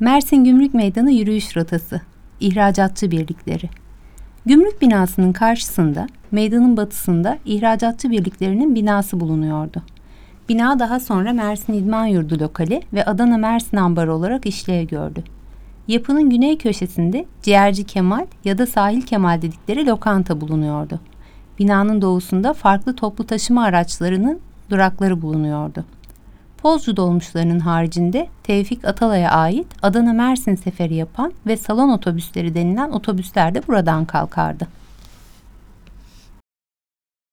Mersin Gümrük Meydanı yürüyüş rotası, ihracatçı birlikleri. Gümrük binasının karşısında, meydanın batısında ihracatçı birliklerinin binası bulunuyordu. Bina daha sonra Mersin İdman Yurdu lokali ve Adana Mersin Ambarı olarak işlev gördü. Yapının güney köşesinde Ciğerci Kemal ya da Sahil Kemal dedikleri lokanta bulunuyordu. Binanın doğusunda farklı toplu taşıma araçlarının durakları bulunuyordu. Pozcu dolmuşlarının haricinde Tevfik Atalay'a ait Adana Mersin seferi yapan ve salon otobüsleri denilen otobüsler de buradan kalkardı.